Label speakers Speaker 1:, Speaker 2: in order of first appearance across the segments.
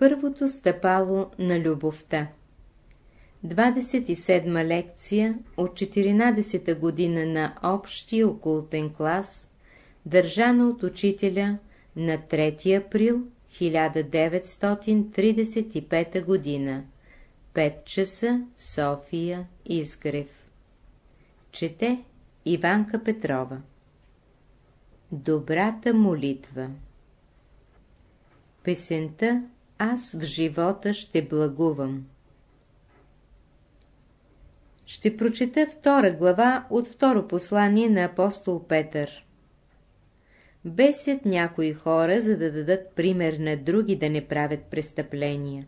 Speaker 1: Първото стъпало на любовта. 27 лекция от 14-та година на общия окултен клас, държана от учителя на 3 април 1935 година, 5 часа, София, Изгрев. Чете Иванка Петрова. Добрата молитва. Песента Аз в живота ще благувам Ще прочета втора глава от второ послание на апостол Петър. Бесят някои хора, за да дадат пример на други да не правят престъпления.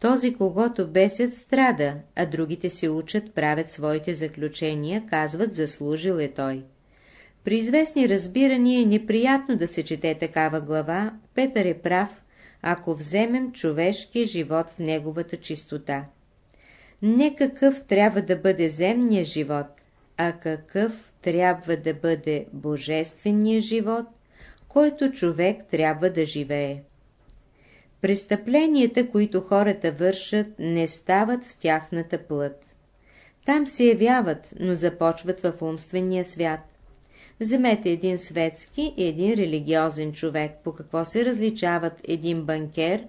Speaker 1: Този, когато бесят, страда, а другите се учат, правят своите заключения, казват, заслужил е той. При известни разбирания е неприятно да се чете такава глава, Петър е прав, ако вземем човешкия живот в неговата чистота. Не какъв трябва да бъде земния живот, а какъв трябва да бъде божествения живот, който човек трябва да живее. Престъпленията, които хората вършат, не стават в тяхната плът. Там се явяват, но започват в умствения свят. Вземете един светски и един религиозен човек, по какво се различават един банкер,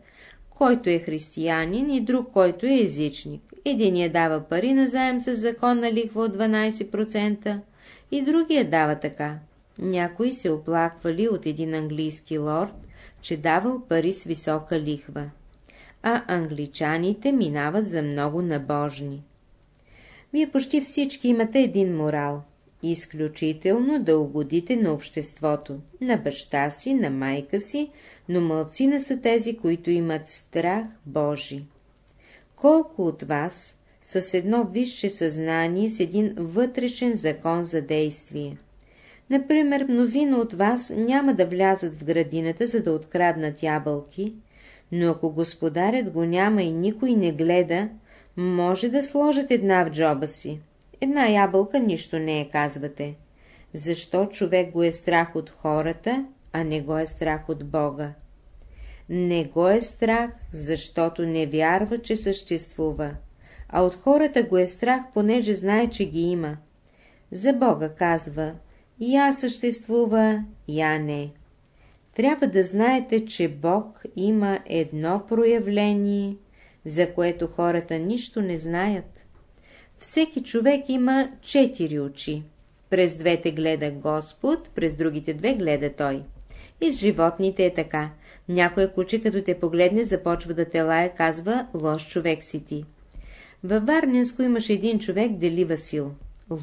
Speaker 1: който е християнин и друг, който е езичник. Единият дава пари на заем с законна лихва от 12% и другия дава така. Някои се оплаквали от един английски лорд, че давал пари с висока лихва, а англичаните минават за много набожни. Вие почти всички имате един морал – изключително да угодите на обществото, на баща си, на майка си, но мълцина са тези, които имат страх Божи. Колко от вас с едно висше съзнание с един вътрешен закон за действие? Например, мнозина от вас няма да влязат в градината, за да откраднат ябълки, но ако господарят го няма и никой не гледа, може да сложат една в джоба си. Една ябълка нищо не е, казвате. Защо човек го е страх от хората, а не го е страх от Бога? Не го е страх, защото не вярва, че съществува, а от хората го е страх, понеже знае, че ги има. За Бога казва, я съществува, я не. Трябва да знаете, че Бог има едно проявление, за което хората нищо не знаят. Всеки човек има четири очи. През двете гледа Господ, през другите две гледа Той. И с животните е така. Някоя куче, като те погледне, започва да те лая, казва, лош човек си ти. Във Варненско имаше един човек, Дели Васил.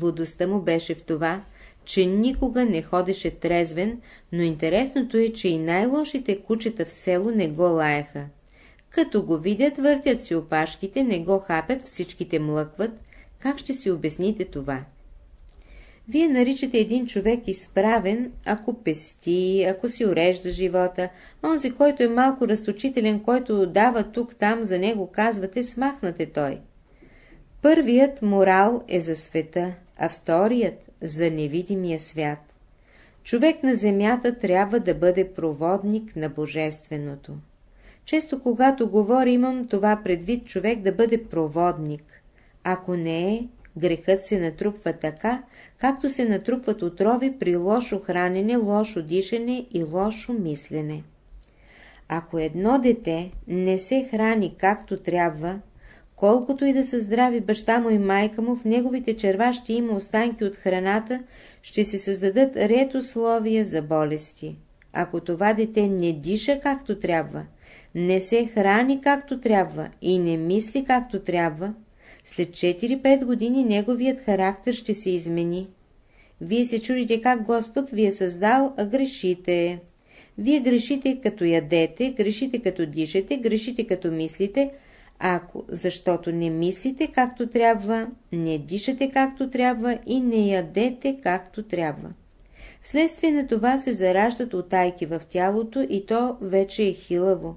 Speaker 1: Лудостта му беше в това, че никога не ходеше трезвен, но интересното е, че и най-лошите кучета в село не го лаяха. Като го видят, въртят си опашките, не го хапят, всичките млъкват. Как ще си обясните това? Вие наричате един човек изправен, ако пести, ако си урежда живота. Онзи, който е малко разточителен, който дава тук-там, за него казвате, смахнате той. Първият морал е за света, а вторият за невидимия свят. Човек на земята трябва да бъде проводник на Божественото. Често когато говоря, имам това предвид човек да бъде проводник. Ако не е, грехът се натрупва така, както се натрупват отрови при лошо хранене, лошо дишане и лошо мислене. Ако едно дете не се храни както трябва, Колкото и да са здрави баща му и майка му, в неговите черва ще има останки от храната, ще се създадат ред условия за болести. Ако това дете не диша както трябва, не се храни както трябва и не мисли както трябва, след 4-5 години неговият характер ще се измени. Вие се чудите как Господ ви е създал, а грешите. Вие грешите като ядете, грешите като дишете, грешите като мислите, ако, защото не мислите както трябва, не дишате както трябва и не ядете както трябва. Вследствие на това се зараждат отайки в тялото и то вече е хилаво.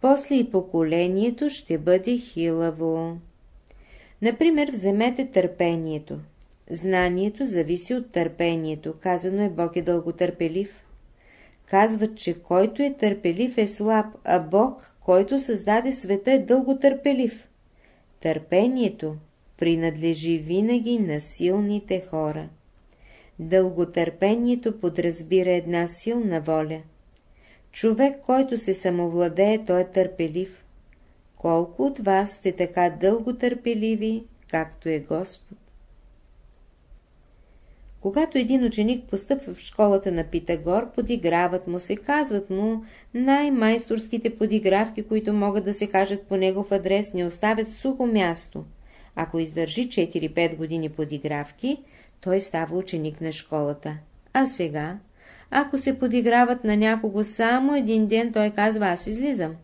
Speaker 1: После и поколението ще бъде хилаво. Например, вземете търпението. Знанието зависи от търпението. Казано е Бог е дълготърпелив. Казват, че който е търпелив е слаб, а Бог, който създаде света, е дълготърпелив. Търпението принадлежи винаги на силните хора. Дълготърпението подразбира една силна воля. Човек, който се самовладее, той е търпелив. Колко от вас сте така дълго търпеливи, както е Господ? Когато един ученик постъпва в школата на Питагор, подиграват му се, казват му най-майсторските подигравки, които могат да се кажат по негов адрес, не оставят сухо място. Ако издържи 4-5 години подигравки, той става ученик на школата. А сега, ако се подиграват на някого само един ден, той казва, аз излизам.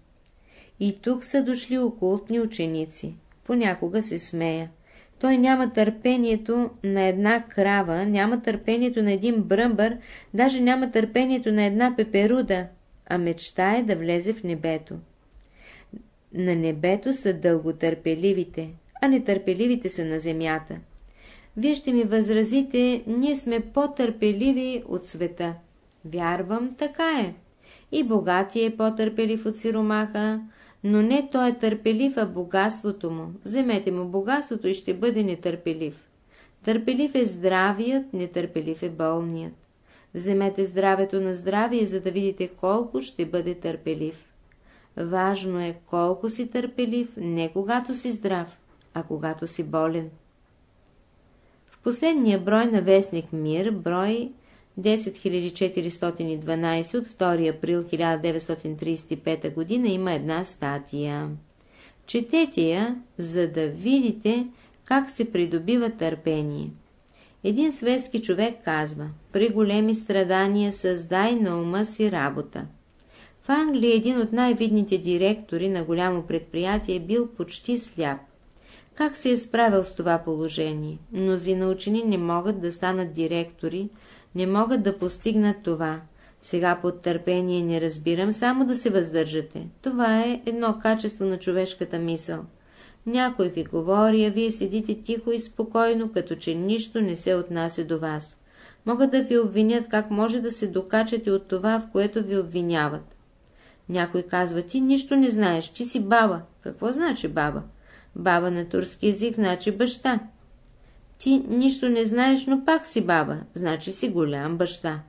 Speaker 1: И тук са дошли окултни ученици. Понякога се смея. Той няма търпението на една крава, няма търпението на един бръмбър, даже няма търпението на една пеперуда, а мечта е да влезе в небето. На небето са дълготърпеливите, а нетърпеливите са на земята. Вие ще ми възразите, ние сме по-търпеливи от света. Вярвам, така е. И богатия е по-търпелив от сиромаха, но не той е търпелив, а богатството му. Вземете му богатството и ще бъде нетърпелив. Търпелив е здравият, нетърпелив е болният. Вземете здравето на здравие, за да видите колко ще бъде търпелив. Важно е колко си търпелив, не когато си здрав, а когато си болен. В последния брой на вестник Мир, брой 10412 от 2 април 1935 г. има една статия. Четете я, за да видите как се придобива търпение. Един светски човек казва, при големи страдания създай на ума си работа. В Англия един от най-видните директори на голямо предприятие бил почти сляп. Как се е справил с това положение? Мнозина учени не могат да станат директори, не могат да постигнат това. Сега под търпение не разбирам само да се въздържате. Това е едно качество на човешката мисъл. Някой ви говори, а вие седите тихо и спокойно, като че нищо не се отнася до вас. Могат да ви обвинят как може да се докачате от това, в което ви обвиняват. Някой казва, ти нищо не знаеш, ти си баба. Какво значи баба? Баба на турски език значи баща. Ти нищо не знаеш, но пак си баба, значи си голям баща.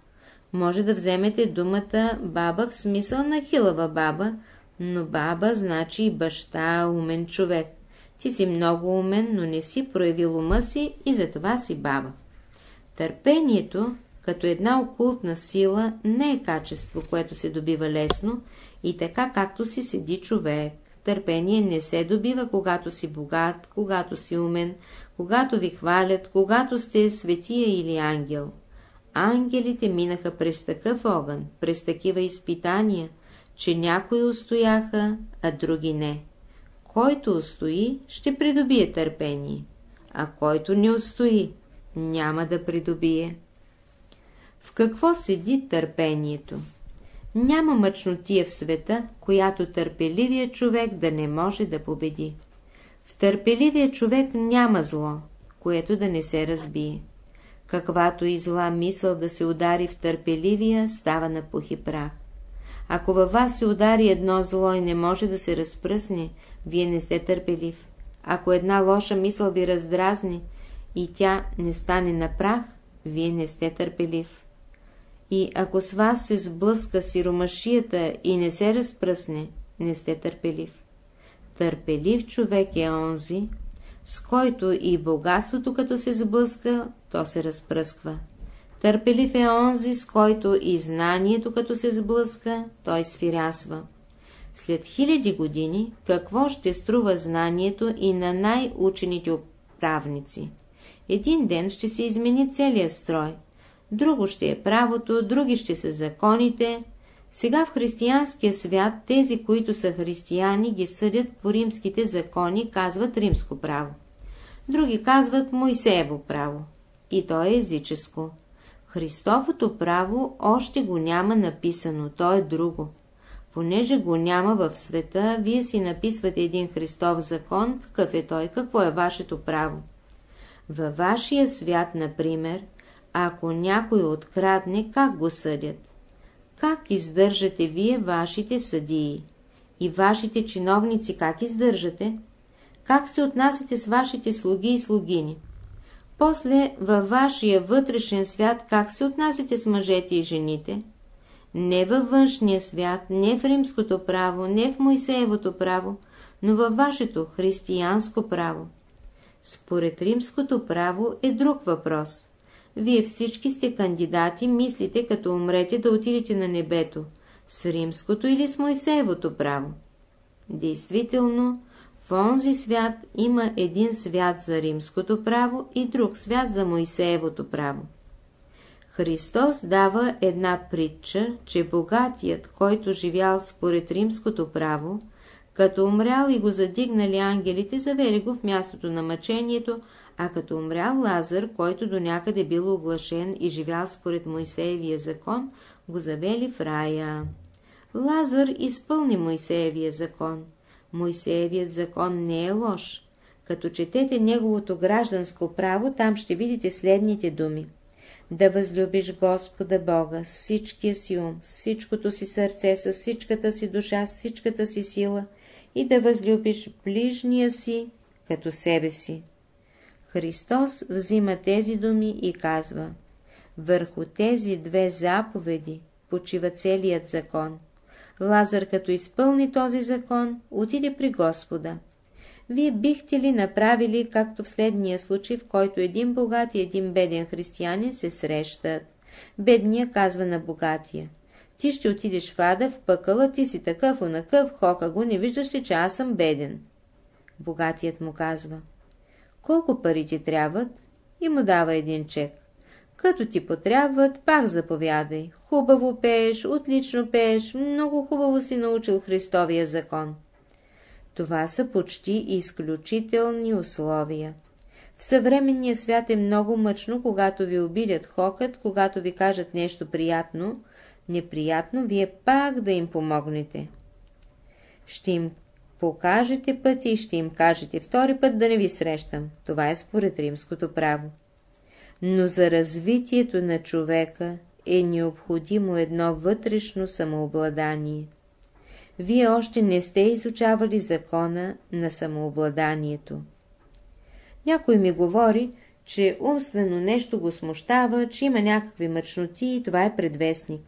Speaker 1: Може да вземете думата баба в смисъл на хилава баба, но баба значи и баща, умен човек. Ти си много умен, но не си проявил ума си и затова си баба. Търпението, като една окултна сила, не е качество, което се добива лесно и така както си седи човек. Търпение не се добива, когато си богат, когато си умен, когато ви хвалят, когато сте светия или ангел. Ангелите минаха през такъв огън, през такива изпитания, че някои устояха, а други не. Който устои, ще придобие търпение, а който не устои, няма да придобие. В какво седи търпението? Няма мъчнотия в света, която търпеливия човек да не може да победи. В търпеливия човек няма зло, което да не се разбие. Каквато и зла мисъл да се удари в търпеливия, става на пух и прах. Ако във вас се удари едно зло и не може да се разпръсне, вие не сте търпелив. Ако една лоша мисъл ви раздразни и тя не стане на прах, вие не сте търпелив. И ако с вас се сблъска сиромашията и не се разпръсне, не сте търпелив. Търпелив човек е онзи, с който и богатството като се сблъска, то се разпръсква. Търпелив е онзи, с който и знанието като се сблъска, той свирясва. След хиляди години, какво ще струва знанието и на най-учените управници? Един ден ще се измени целият строй. Друго ще е правото, други ще са законите, сега в християнския свят тези, които са християни, ги съдят по римските закони, казват римско право. Други казват Моисеево право. И то е езическо. Христовото право още го няма написано, то е друго. Понеже го няма в света, вие си написвате един Христов закон, какъв е той, какво е вашето право. Във вашия свят, например, ако някой открадне, как го съдят? Как издържате вие вашите съдии? И вашите чиновници как издържате? Как се отнасяте с вашите слуги и слугини? После във вашия вътрешен свят как се отнасяте с мъжете и жените? Не във външния свят, не в римското право, не в Моисеевото право, но във вашето християнско право. Според римското право е друг въпрос. Вие всички сте кандидати, мислите като умрете да отидете на небето, с римското или с Моисеевото право. Действително, в онзи свят има един свят за римското право и друг свят за Моисеевото право. Христос дава една притча, че богатият, който живял според римското право, като умрял и го задигнали ангелите, завели го в мястото на мъчението, а като умрял Лазар, който до някъде бил оглашен и живял според Моисеевия закон, го завели в рая. Лазар изпълни Моисеевия закон. Моисеевият закон не е лош. Като четете неговото гражданско право, там ще видите следните думи. Да възлюбиш Господа Бога с всичкия си ум, с всичкото си сърце, с всичката си душа, с всичката си сила и да възлюбиш ближния си като себе си. Христос взима тези думи и казва Върху тези две заповеди почива целият закон. Лазар, като изпълни този закон, отиде при Господа. Вие бихте ли направили, както в следния случай, в който един богат и един беден християнин се срещат? Бедния казва на богатия. Ти ще отидеш в ада, в пъкъла, ти си такъв, онакъв, хока го, не виждаш ли, че аз съм беден? Богатият му казва. Колко пари ти трябват? И му дава един чек. Като ти потрябват, пак заповядай. Хубаво пееш, отлично пееш, много хубаво си научил Христовия закон. Това са почти изключителни условия. В съвременния свят е много мъчно, когато ви обидят хокът, когато ви кажат нещо приятно, неприятно, вие пак да им помогнете. Ще им покажете пътя и ще им кажете втори път да не ви срещам. Това е според римското право. Но за развитието на човека е необходимо едно вътрешно самообладание. Вие още не сте изучавали закона на самообладанието. Някой ми говори, че умствено нещо го смущава, че има някакви мъчноти и това е предвестник.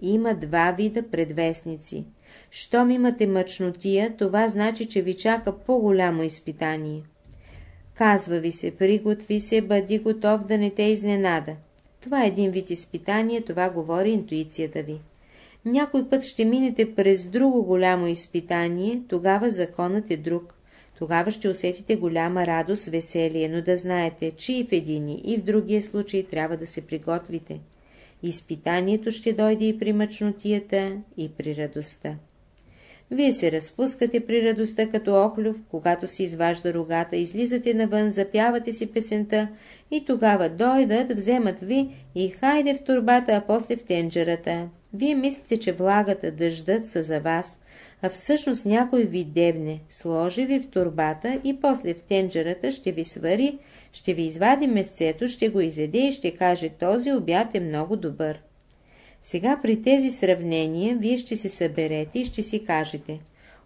Speaker 1: Има два вида предвестници. Щом имате мъчнотия, това значи, че ви чака по-голямо изпитание. Казва ви се, приготви се, бъди готов да не те изненада. Това е един вид изпитание, това говори интуицията ви. Някой път ще минете през друго голямо изпитание, тогава законът е друг. Тогава ще усетите голяма радост, веселие, но да знаете, че и в едини, и в другия случай трябва да се приготвите. Изпитанието ще дойде и при мъчнотията, и при радостта. Вие се разпускате при радостта като оклюв, когато се изважда рогата, излизате навън, запявате си песента и тогава дойдат, вземат ви и хайде в турбата, а после в тенджерата. Вие мислите, че влагата, дъждът са за вас, а всъщност някой ви дебне, сложи ви в турбата и после в тенджерата ще ви свари, ще ви извади месцето, ще го изеде и ще каже, този обяд е много добър. Сега при тези сравнения вие ще се съберете и ще си кажете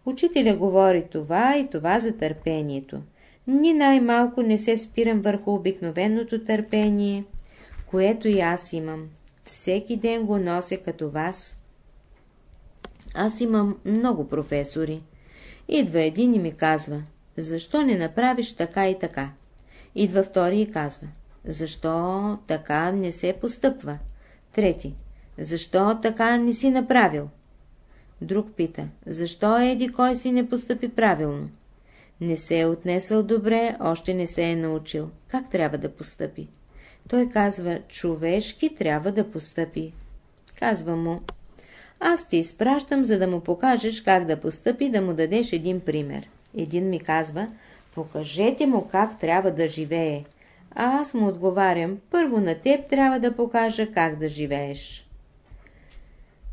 Speaker 1: Учителя говори това и това за търпението. Ни най-малко не се спирам върху обикновеното търпение, което и аз имам. Всеки ден го нося като вас. Аз имам много професори. Идва един и ми казва, защо не направиш така и така? Идва втори и казва, защо така не се постъпва? Трети, защо така не си направил? Друг пита, защо еди кой си не постъпи правилно? Не се е отнесъл добре, още не се е научил. Как трябва да постъпи? Той казва, човешки трябва да постъпи. Казва му, аз ти изпращам, за да му покажеш как да постъпи, да му дадеш един пример. Един ми казва, покажете му как трябва да живее. А аз му отговарям, първо на теб трябва да покажа как да живееш.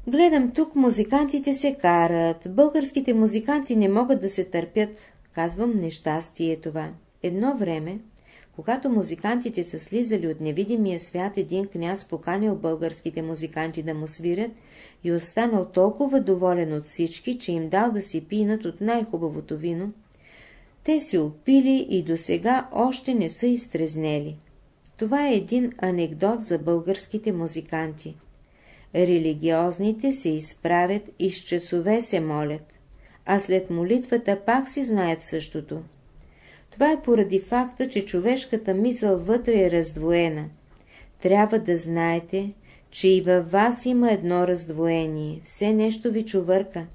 Speaker 1: Гледам тук, музикантите се карат. Българските музиканти не могат да се търпят. Казвам, нещастие е това. Едно време, когато музикантите са слизали от невидимия свят, един княз поканил българските музиканти да му свирят и останал толкова доволен от всички, че им дал да си пинат от най-хубавото вино, те се опили и до сега още не са изтрезнели. Това е един анекдот за българските музиканти. Религиозните се изправят и с часове се молят, а след молитвата пак си знаят същото. Това е поради факта, че човешката мисъл вътре е раздвоена. Трябва да знаете, че и във вас има едно раздвоение, все нещо ви чувърка.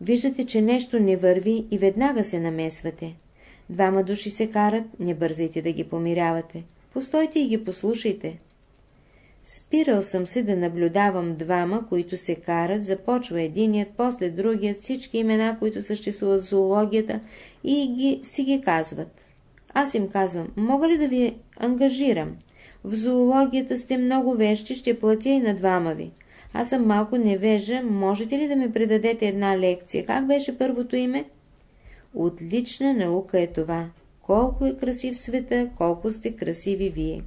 Speaker 1: Виждате, че нещо не върви и веднага се намесвате. Двама души се карат, не бързайте да ги помирявате. Постойте и ги послушайте. Спирал съм се да наблюдавам двама, които се карат, започва единият, после другият, всички имена, които съществуват в зоологията и ги, си ги казват. Аз им казвам, мога ли да ви ангажирам? В зоологията сте много вещи, ще платя и на двама ви. Аз съм малко невежа, можете ли да ми предадете една лекция? Как беше първото име? Отлична наука е това. Колко е красив света, колко сте красиви вие.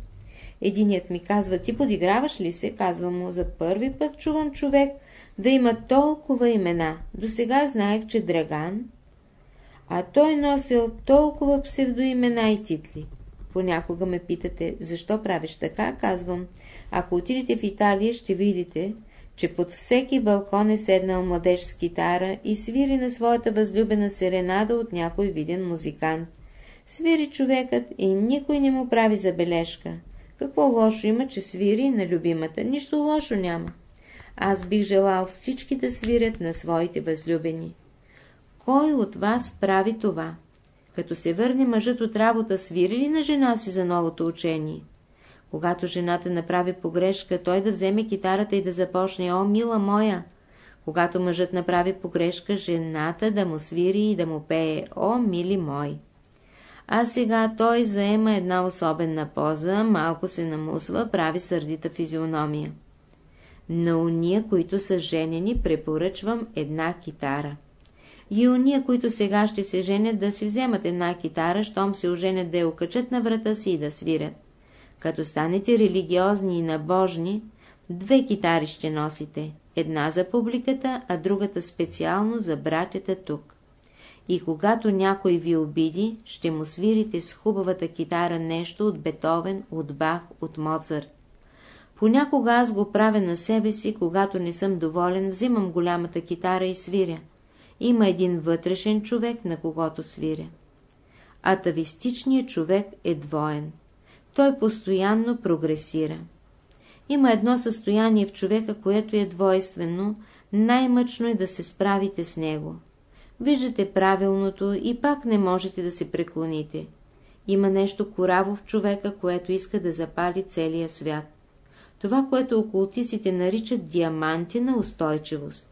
Speaker 1: Единият ми казва, ти подиграваш ли се? Казва му, за първи път чувам човек да има толкова имена. До сега знаех, че Драган, а той носил толкова псевдоимена и титли. Понякога ме питате, защо правиш така? Казвам, ако отидете в Италия, ще видите, че под всеки балкон е седнал младеж с китара и свири на своята възлюбена серенада от някой виден музикант. Свири човекът и никой не му прави забележка. Какво лошо има, че свири на любимата? Нищо лошо няма. Аз бих желал всички да свирят на своите възлюбени. Кой от вас прави това? Като се върне мъжът от работа, свири ли на жена си за новото учение? Когато жената направи погрешка, той да вземе китарата и да започне «О, мила моя!» Когато мъжът направи погрешка, жената да му свири и да му пее «О, мили мой!» А сега той заема една особена поза, малко се намусва, прави сърдита физиономия. На уния, които са женени, препоръчвам една китара. И уния, които сега ще се женят, да си вземат една китара, щом се оженят да я окачат на врата си и да свирят. Като станете религиозни и набожни, две китари ще носите, една за публиката, а другата специално за братята тук. И когато някой ви обиди, ще му свирите с хубавата китара нещо от Бетовен, от Бах, от Моцарт. Понякога аз го правя на себе си, когато не съм доволен, взимам голямата китара и свиря. Има един вътрешен човек, на когото свиря. Атавистичният човек е двоен той постоянно прогресира. Има едно състояние в човека, което е двойствено, най-мъчно е да се справите с него. Виждате правилното и пак не можете да се преклоните. Има нещо кораво в човека, което иска да запали целия свят. Това, което окултистите наричат диаманти на устойчивост.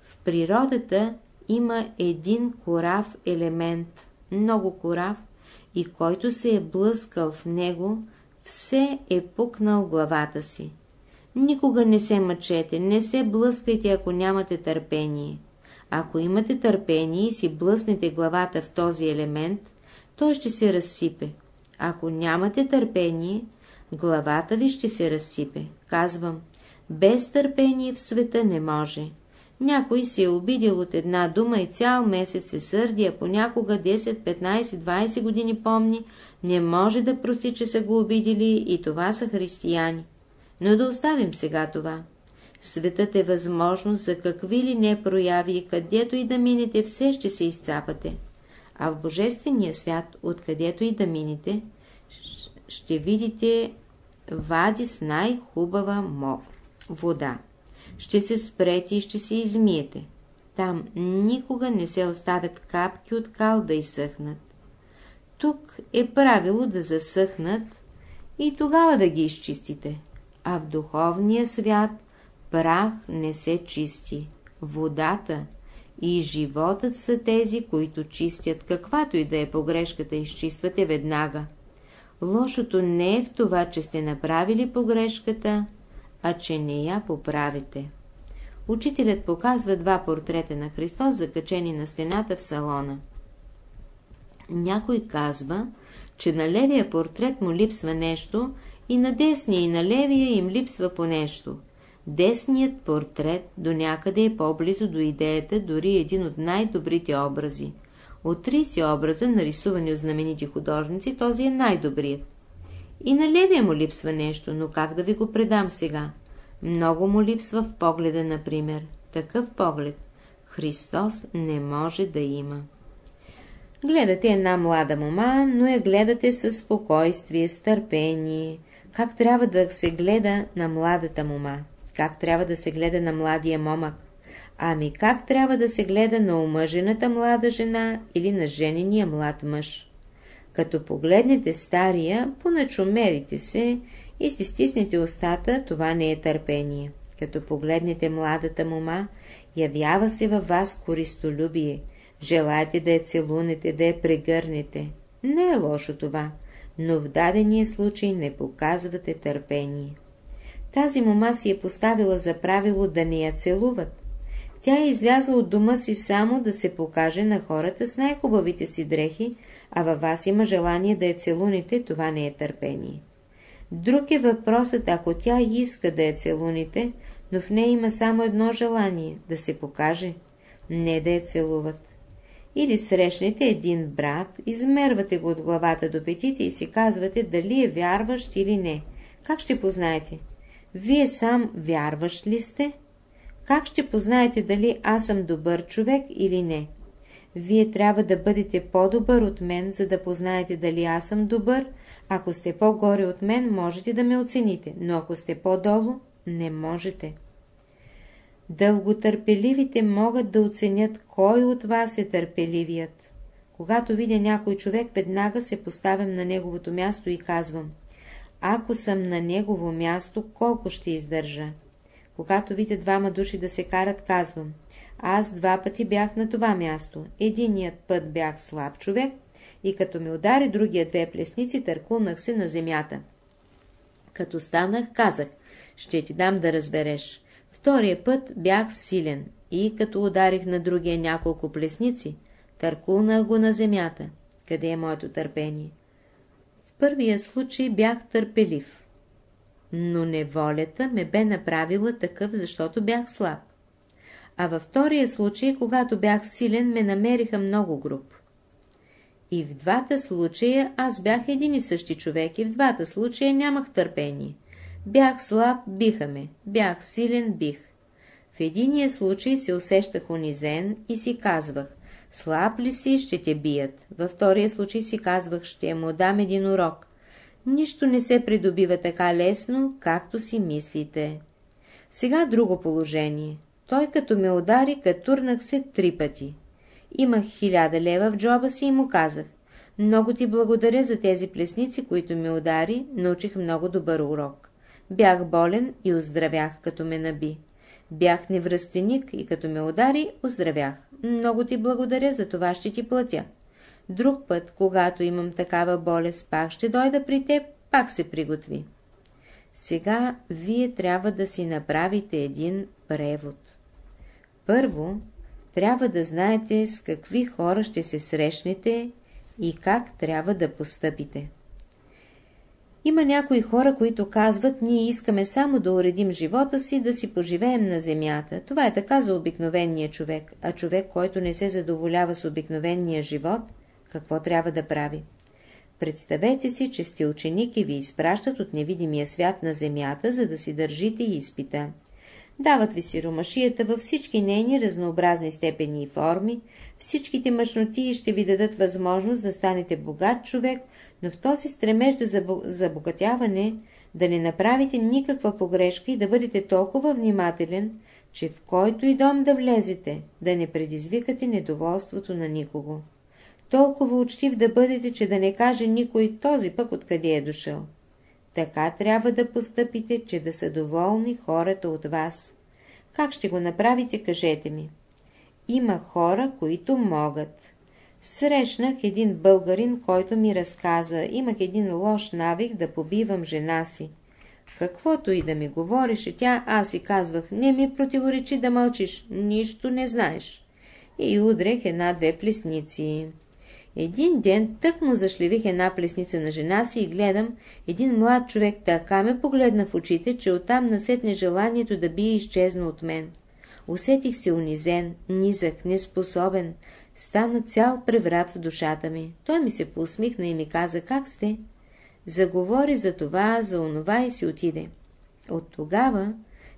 Speaker 1: В природата има един корав елемент, много корав, и който се е блъскал в него, все е пукнал главата си. Никога не се мъчете, не се блъскайте, ако нямате търпение. Ако имате търпение и си блъснете главата в този елемент, той ще се разсипе. Ако нямате търпение, главата ви ще се разсипе. Казвам, без търпение в света не може. Някой се е обидил от една дума и цял месец се сърди, а понякога 10, 15, 20 години помни, не може да прости, че са го обидили и това са християни. Но да оставим сега това. Светът е възможност за какви ли не прояви, където и да минете, все ще се изцапате. А в Божествения свят, откъдето и да минете, ще видите вади с най-хубава вода ще се спрете и ще се измиете. Там никога не се оставят капки от кал да изсъхнат. Тук е правило да засъхнат и тогава да ги изчистите. А в духовния свят прах не се чисти. Водата и животът са тези, които чистят каквато и да е погрешката, изчиствате веднага. Лошото не е в това, че сте направили погрешката, а че не я поправите. Учителят показва два портрета на Христос, закачени на стената в салона. Някой казва, че на левия портрет му липсва нещо и на десния и на левия им липсва по нещо. Десният портрет до някъде е по-близо до идеята, дори един от най-добрите образи. От 30 образа, нарисувани от знаменити художници, този е най-добрият. И на левия му липсва нещо, но как да ви го предам сега? Много му липсва в погледа, например. Такъв поглед Христос не може да има. Гледате една млада мома, но я гледате със спокойствие, с търпение. Как трябва да се гледа на младата мома? Как трябва да се гледа на младия момък? Ами как трябва да се гледа на омъжената млада жена или на женения млад мъж? Като погледнете стария, поначумерите се и си стиснете устата, това не е търпение. Като погледнете младата мома, явява се във вас користолюбие. Желаете да я целунете, да я прегърнете. Не е лошо това, но в дадения случай не показвате търпение. Тази мома си е поставила за правило да не я целуват. Тя е излязла от дома си само да се покаже на хората с най-хубавите си дрехи, а във вас има желание да я целуните, това не е търпение. Друг е въпросът, ако тя иска да я целуните, но в нея има само едно желание – да се покаже, не да я целуват. Или срещнете един брат, измервате го от главата до петите и си казвате дали е вярващ или не. Как ще познаете? Вие сам вярващ ли сте? Как ще познаете дали аз съм добър човек или не? Вие трябва да бъдете по-добър от мен, за да познаете дали аз съм добър. Ако сте по-горе от мен, можете да ме оцените, но ако сте по-долу, не можете. Дълготърпеливите могат да оценят кой от вас е търпеливият. Когато видя някой човек, веднага се поставям на неговото място и казвам Ако съм на негово място, колко ще издържа? Когато видя двама души да се карат, казвам Аз два пъти бях на това място. Единият път бях слаб човек и като ме удари другия две плесници, търкулнах се на земята. Като станах, казах Ще ти дам да разбереш. Втория път бях силен и като ударих на другия няколко плесници, търкулнах го на земята. Къде е моето търпение? Първия случай бях търпелив, но неволята ме бе направила такъв, защото бях слаб. А във втория случай, когато бях силен, ме намериха много груб. И в двата случая аз бях един и същи човек и в двата случая нямах търпение. Бях слаб, биха ме. Бях силен, бих. В единия случай се усещах унизен и си казвах, слаб ли си, ще те бият. Във втория случай си казвах, ще му дам един урок. Нищо не се придобива така лесно, както си мислите. Сега друго положение. Той като ме удари, катурнах се три пъти. Имах хиляда лева в джоба си и му казах, много ти благодаря за тези плесници, които ме удари, научих много добър урок. Бях болен и оздравях, като ме наби. Бях невръстеник и като ме удари, оздравях. Много ти благодаря, за това ще ти платя. Друг път, когато имам такава болест, пак ще дойда при теб, пак се приготви. Сега вие трябва да си направите един превод. Първо, трябва да знаете с какви хора ще се срещнете и как трябва да постъпите. Има някои хора, които казват, ние искаме само да уредим живота си, да си поживеем на земята. Това е така за обикновения човек, а човек, който не се задоволява с обикновения живот, какво трябва да прави? Представете си, че сте ученик и ви изпращат от невидимия свят на земята, за да си държите изпита. Дават ви си ромашията във всички нейни разнообразни степени и форми, всичките мъжноти ще ви дадат възможност да станете богат човек, но в този стремеж за забогатяване да не направите никаква погрешка и да бъдете толкова внимателен, че в който и дом да влезете, да не предизвикате недоволството на никого. Толкова учтив да бъдете, че да не каже никой този пък откъде е дошъл. Така трябва да постъпите, че да са доволни хората от вас. Как ще го направите, кажете ми. Има хора, които могат. Срещнах един българин, който ми разказа, имах един лош навик да побивам жена си. Каквото и да ми говореше тя, аз си казвах, не ми противоречи да мълчиш, нищо не знаеш. И удрех една-две плесници. Един ден тък му зашлевих една плесница на жена си и гледам, един млад човек така ме погледна в очите, че оттам насетне желанието да би изчезна от мен. Усетих се унизен, низък, неспособен, стана цял преврат в душата ми. Той ми се поусмихна и ми каза, как сте? Заговори за това, за онова и си отиде. От тогава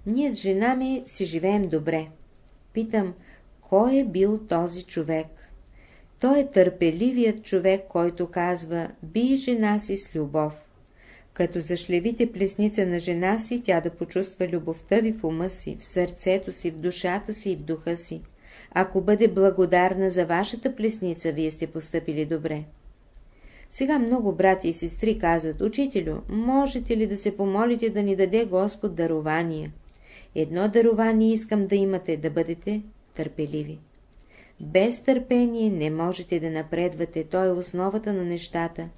Speaker 1: ние с жена ми си живеем добре. Питам, кой е бил този човек? Той е търпеливият човек, който казва, би жена си с любов. Като зашлевите плесница на жена си, тя да почувства любовта ви в ума си, в сърцето си, в душата си и в духа си. Ако бъде благодарна за вашата плесница, вие сте поступили добре. Сега много брати и сестри казват, учителю, можете ли да се помолите да ни даде Господ дарование? Едно дарование искам да имате, да бъдете търпеливи. Без търпение не можете да напредвате, то е основата на нещата.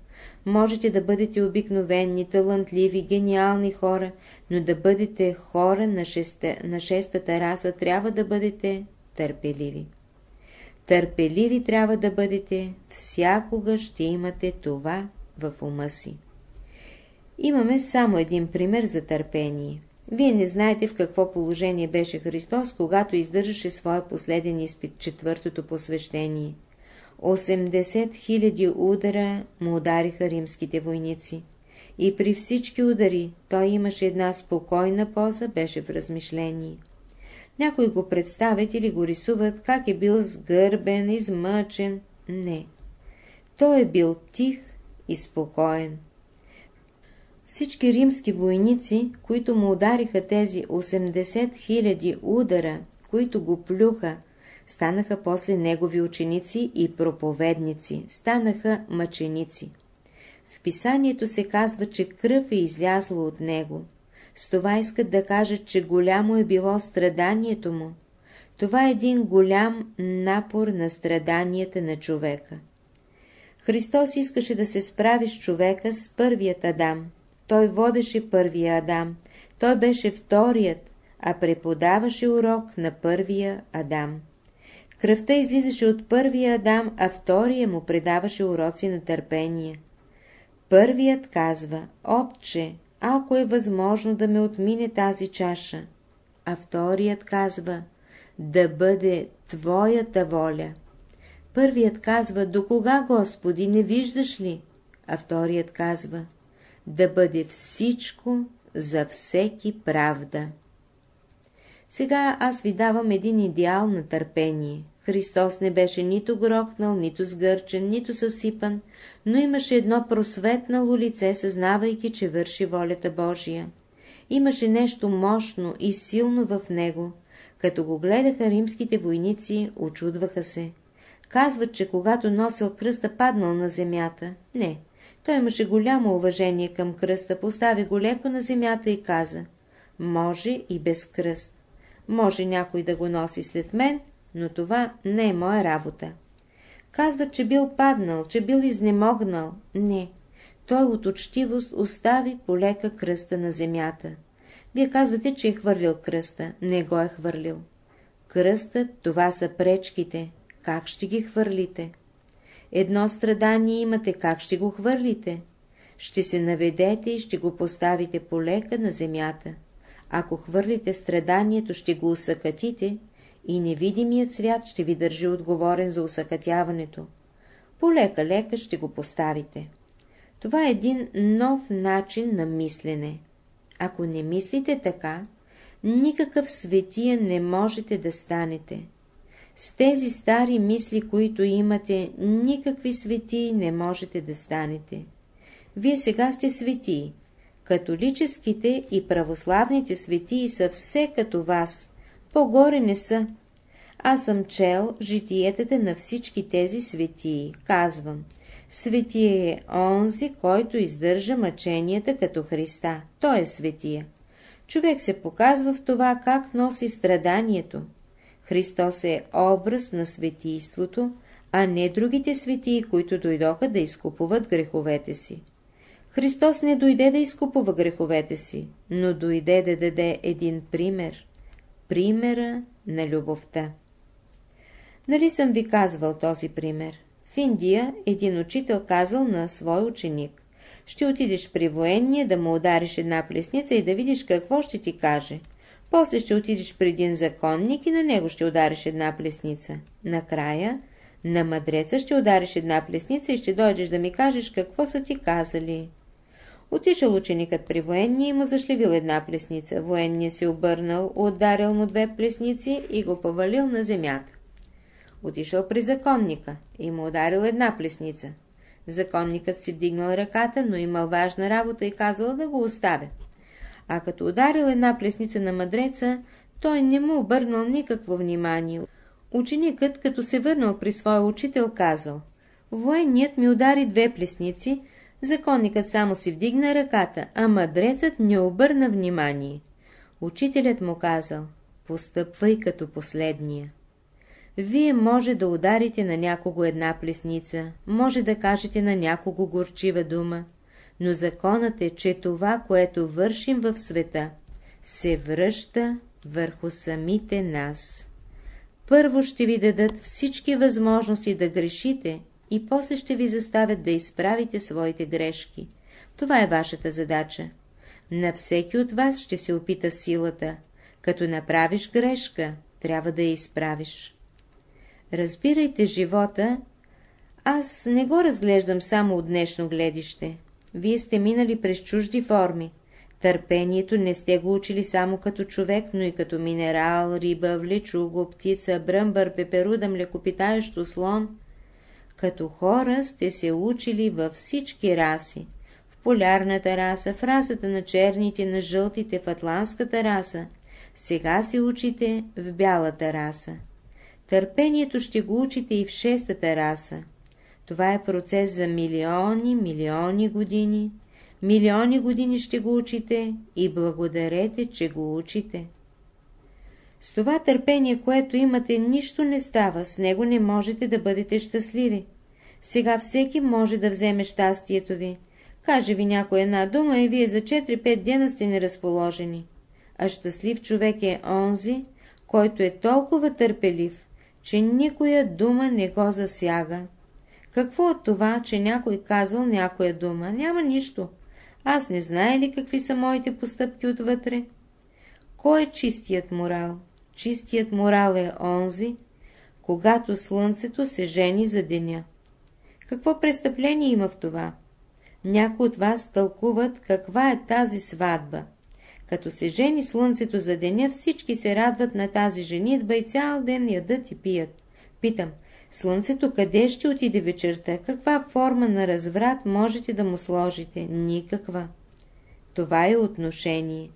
Speaker 1: Можете да бъдете обикновени, талантливи, гениални хора, но да бъдете хора на, шеста, на шестата раса, трябва да бъдете търпеливи. Търпеливи трябва да бъдете, всякога ще имате това в ума си. Имаме само един пример за търпение. Вие не знаете в какво положение беше Христос, когато издържаше своя последен изпит, четвъртото посвещение. 80 000 удара му удариха римските войници. И при всички удари той имаше една спокойна поза, беше в размишление. Някои го представят или го рисуват, как е бил сгърбен, измъчен. Не. Той е бил тих и спокоен. Всички римски войници, които му удариха тези 80 000 удара, които го плюха, станаха после негови ученици и проповедници, станаха мъченици. В писанието се казва, че кръв е излязла от него. С това искат да кажат, че голямо е било страданието му. Това е един голям напор на страданията на човека. Христос искаше да се справи с човека с първият Адам. Той водеше първия Адам. Той беше вторият, а преподаваше урок на първия Адам. Кръвта излизаше от първия Адам, а втория му предаваше уроци на търпение. Първият казва, Отче, ако е възможно да ме отмине тази чаша, а вторият казва, да бъде Твоята воля. Първият казва, до кога, Господи, не виждаш ли? А вторият казва, да бъде всичко за всеки правда. Сега аз ви давам един идеал на търпение. Христос не беше нито грохнал, нито сгърчен, нито съсипан, но имаше едно просветнало лице, съзнавайки, че върши волята Божия. Имаше нещо мощно и силно в него. Като го гледаха римските войници, очудваха се. Казват, че когато носил кръста, паднал на земята. Не, той имаше голямо уважение към кръста, постави го леко на земята и каза, може и без кръст. Може някой да го носи след мен, но това не е моя работа. Казват, че бил паднал, че бил изнемогнал. Не, той от учтивост остави полека кръста на земята. Вие казвате, че е хвърлил кръста. Не го е хвърлил. Кръстът, това са пречките. Как ще ги хвърлите? Едно страдание имате, как ще го хвърлите? Ще се наведете и ще го поставите полека на земята. Ако хвърлите страданието, ще го усъкатите и невидимият свят ще ви държи отговорен за усъкатяването. Полека-лека ще го поставите. Това е един нов начин на мислене. Ако не мислите така, никакъв светия не можете да станете. С тези стари мисли, които имате, никакви светии не можете да станете. Вие сега сте светии. Католическите и православните светии са все като вас. По-горе не са. Аз съм чел житиетата на всички тези светии. Казвам, светия е онзи, който издържа мъченията като Христа. Той е светия. Човек се показва в това, как носи страданието. Христос е образ на светийството, а не другите светии, които дойдоха да изкупуват греховете си. Христос не дойде да изкупува греховете си, но дойде да даде един пример. Примера на любовта. Нали съм ви казвал този пример? В Индия един учител казал на свой ученик. Ще отидеш при военния да му удариш една плесница и да видиш какво ще ти каже. После ще отидеш при един законник и на него ще удариш една плесница. Накрая на мъдреца ще удариш една плесница и ще дойдеш да ми кажеш какво са ти казали. Отишъл ученикът при военния и му зашлевил една плесница. Военният се обърнал, ударил му две плесници и го повалил на земята. Отишъл при законника и му ударил една плесница. Законникът си вдигнал ръката, но имал важна работа и казал да го оставя. А като ударил една плесница на мъдреца, той не му обърнал никакво внимание. Ученикът, като се върнал при своя учител, казал Военният ми удари две плесници, законникът само си вдигна ръката, а мъдрецът не обърна внимание. Учителят му казал Постъпвай като последния. Вие може да ударите на някого една плесница, може да кажете на някого горчива дума, но законът е, че това, което вършим в света, се връща върху самите нас. Първо ще ви дадат всички възможности да грешите и после ще ви заставят да изправите своите грешки. Това е вашата задача. На всеки от вас ще се опита силата. Като направиш грешка, трябва да я изправиш. Разбирайте живота, аз не го разглеждам само от днешно гледище. Вие сте минали през чужди форми. Търпението не сте го учили само като човек, но и като минерал, риба, влечуго, птица, бръмбър, пеперуда, млекопитаещо, слон. Като хора сте се учили във всички раси. В полярната раса, в расата на черните, на жълтите, в атлантската раса. Сега се учите в бялата раса. Търпението ще го учите и в шестата раса. Това е процес за милиони, милиони години. Милиони години ще го учите и благодарете, че го учите. С това търпение, което имате, нищо не става, с него не можете да бъдете щастливи. Сега всеки може да вземе щастието ви. Каже ви някой една дума и вие за 4-5 дена сте неразположени. А щастлив човек е онзи, който е толкова търпелив, че никоя дума не го засяга. Какво от това, че някой казал някоя дума? Няма нищо. Аз не знае ли какви са моите постъпки отвътре? Кой е чистият морал? Чистият морал е онзи, когато слънцето се жени за деня. Какво престъпление има в това? Някои от вас тълкуват каква е тази сватба. Като се жени слънцето за деня, всички се радват на тази женитба и цял ден ядат и пият. Питам, слънцето къде ще отиде вечерта? Каква форма на разврат можете да му сложите? Никаква. Това е отношение.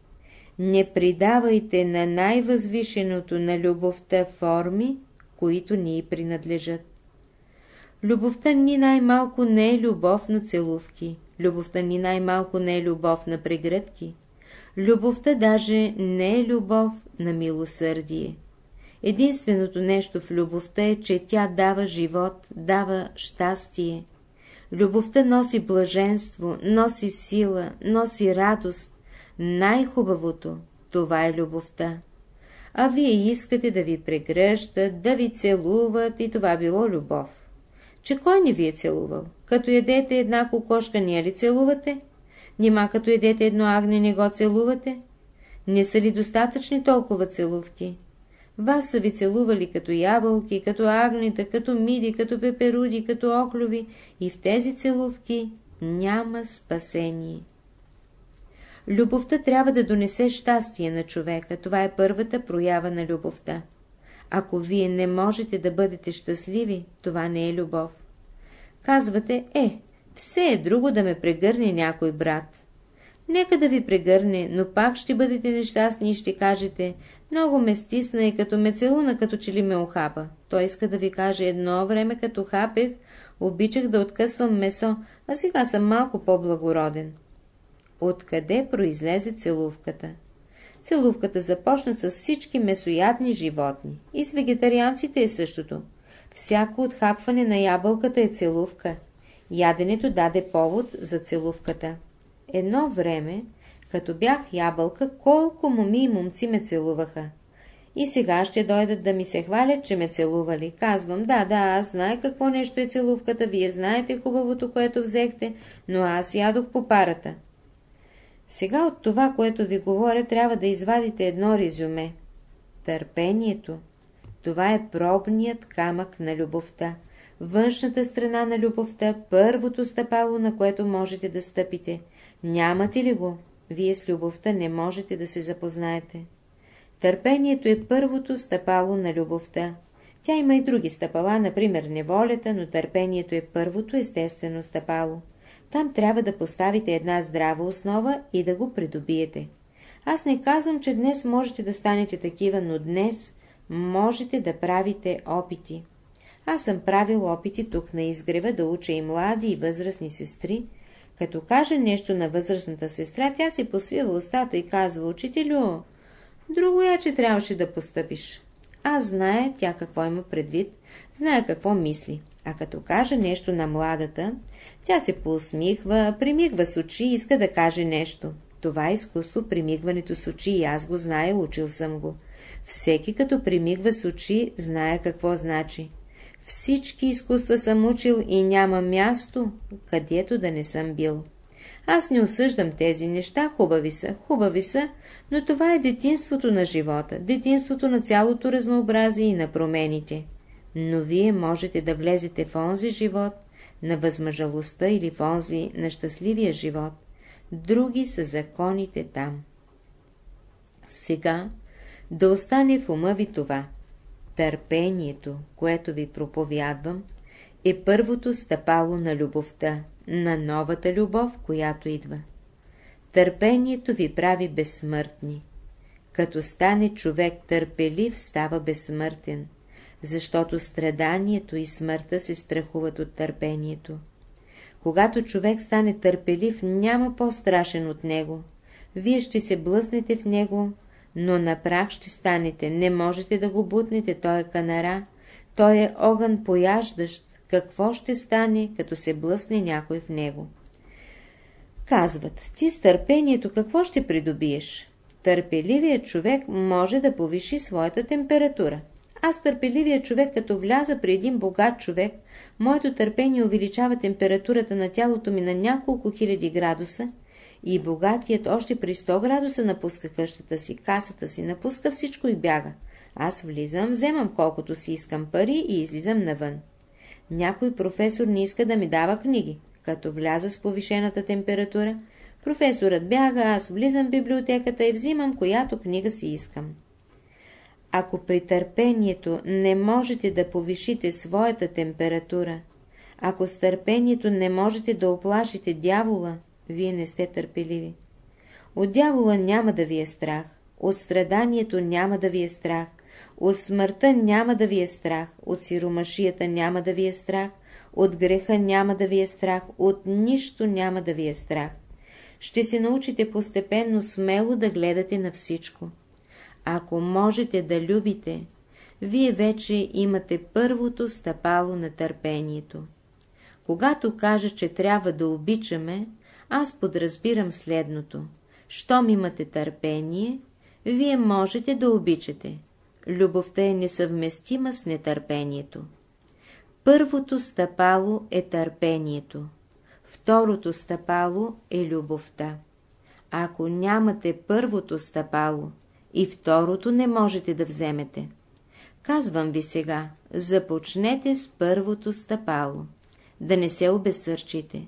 Speaker 1: Не придавайте на най-възвишеното на любовта форми, които ни принадлежат. Любовта ни най-малко не е любов на целувки. Любовта ни най-малко не е любов на прегръдки. Любовта даже не е любов на милосърдие. Единственото нещо в любовта е, че тя дава живот, дава щастие. Любовта носи блаженство, носи сила, носи радост. Най-хубавото — това е любовта. А вие искате да ви прегръщат, да ви целуват и това било любов. Че кой не ви е целувал? Като ядете една кокошка, ние ли целувате? Нима като едете едно агне не го целувате? Не са ли достатъчни толкова целувки? Вас са ви целували като ябълки, като агнета, като миди, като пеперуди, като оклюви и в тези целувки няма спасение. Любовта трябва да донесе щастие на човека. Това е първата проява на любовта. Ако вие не можете да бъдете щастливи, това не е любов. Казвате, е, все е друго да ме прегърне някой брат. Нека да ви прегърне, но пак ще бъдете нещастни и ще кажете, много ме стисна и като ме целуна, като че ли ме охапа. Той иска да ви каже, едно време като хапех, обичах да откъсвам месо, а сега съм малко по-благороден. Откъде произлезе целувката? Целувката започна с всички месоядни животни. И с вегетарианците е същото. Всяко отхапване на ябълката е целувка. Яденето даде повод за целувката. Едно време, като бях ябълка, колко моми и момци ме целуваха. И сега ще дойдат да ми се хвалят, че ме целували. Казвам, да, да, аз знае какво нещо е целувката, вие знаете хубавото, което взехте, но аз ядох по парата. Сега от това, което ви говоря, трябва да извадите едно резюме. Търпението. Това е пробният камък на любовта. Външната страна на любовта, първото стъпало, на което можете да стъпите. Нямате ли го? Вие с любовта не можете да се запознаете. Търпението е първото стъпало на любовта. Тя има и други стъпала, например неволята, но търпението е първото естествено стъпало. Там трябва да поставите една здрава основа и да го придобиете. Аз не казвам, че днес можете да станете такива, но днес можете да правите опити. Аз съм правил опити тук на изгрева да уча и млади и възрастни сестри. Като каже нещо на възрастната сестра, тя си посвива устата и казва, учителю, другоя, че трябваше да постъпиш. Аз знае тя какво има предвид, знае какво мисли. А като каже нещо на младата, тя се поусмихва, примигва с очи и иска да каже нещо. Това е изкуство, примигването с очи, и аз го зная, учил съм го. Всеки като примигва с очи, знае какво значи. Всички изкуства съм учил и няма място, където да не съм бил. Аз не осъждам тези неща, хубави са, хубави са, но това е детинството на живота, детинството на цялото разнообразие и на промените. Но вие можете да влезете в онзи живот, на възмъжалостта или в онзи на щастливия живот. Други са законите там. Сега да остане в ума ви това. Търпението, което ви проповядвам, е първото стъпало на любовта, на новата любов, която идва. Търпението ви прави безсмъртни. Като стане човек търпелив, става безсмъртен, защото страданието и смъртта се страхуват от търпението. Когато човек стане търпелив, няма по-страшен от него. Вие ще се блъснете в него, но на прах ще станете, не можете да го бутнете, той е канара, той е огън пояждащ, какво ще стане, като се блъсне някой в него. Казват, ти с търпението какво ще придобиеш? Търпеливият човек може да повиши своята температура. Аз търпеливият човек, като вляза при един богат човек, моето търпение увеличава температурата на тялото ми на няколко хиляди градуса и богатият още при 100 градуса напуска къщата си, касата си, напуска всичко и бяга. Аз влизам, вземам колкото си искам пари и излизам навън. Някой професор не иска да ми дава книги. Като вляза с повишената температура, професорът бяга, аз влизам в библиотеката и взимам която книга си искам. Ако при търпението не можете да повишите своята температура, ако с търпението не можете да оплашите дявола, вие не сте търпеливи. От дявола няма да ви е страх, от страданието няма да ви е страх, от смъртта няма да ви е страх, от сиромашията няма да ви е страх, от греха няма да ви е страх, от нищо няма да ви е страх. Ще се научите постепенно смело да гледате на всичко. Ако можете да любите, вие вече имате първото стъпало на търпението. Когато кажа, че трябва да обичаме, аз подразбирам следното. Щом имате търпение, вие можете да обичате. Любовта е несъвместима с нетърпението. Първото стъпало е търпението. Второто стъпало е любовта. Ако нямате първото стъпало, и второто не можете да вземете. Казвам ви сега, започнете с първото стъпало. Да не се обесърчите.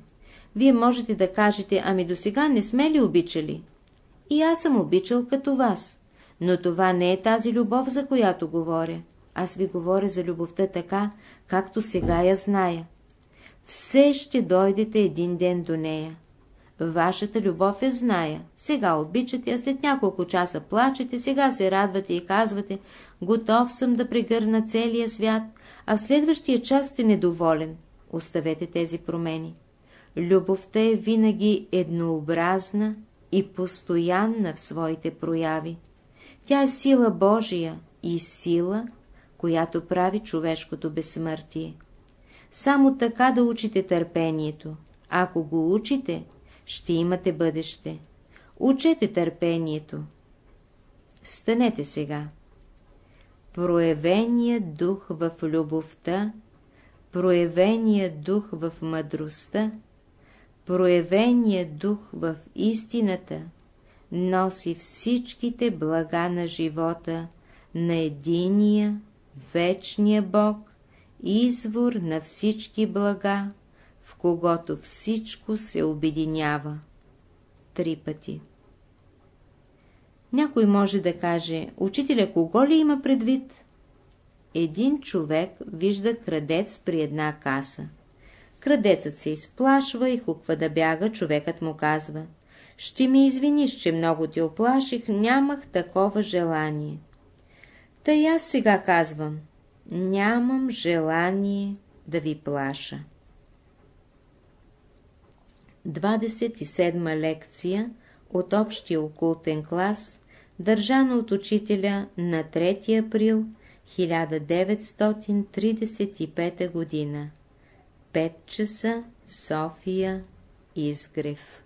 Speaker 1: Вие можете да кажете, ами до сега не сме ли обичали? И аз съм обичал като вас. Но това не е тази любов, за която говоря. Аз ви говоря за любовта така, както сега я зная. Все ще дойдете един ден до нея. Вашата любов е зная. Сега обичате, а след няколко часа плачете, сега се радвате и казвате, готов съм да прегърна целия свят, а в следващия час сте недоволен. Оставете тези промени. Любовта е винаги еднообразна и постоянна в своите прояви. Тя е сила Божия и сила, която прави човешкото безсмъртие. Само така да учите търпението. Ако го учите, ще имате бъдеще. Учете търпението. Станете сега. проявения дух в любовта, проявения дух в мъдростта, проявения дух в истината, носи всичките блага на живота, на единия, вечния Бог, извор на всички блага, когото всичко се обединява. Три пъти. Някой може да каже, учителя кого ли има предвид? Един човек вижда крадец при една каса. Крадецът се изплашва и хуква да бяга, човекът му казва. Ще ми извиниш, че много ти оплаших, нямах такова желание. И аз сега казвам, нямам желание да ви плаша. 27 лекция от общия окултен клас, държана от учителя на 3 април 1935 г. 5 часа, София, Изгрев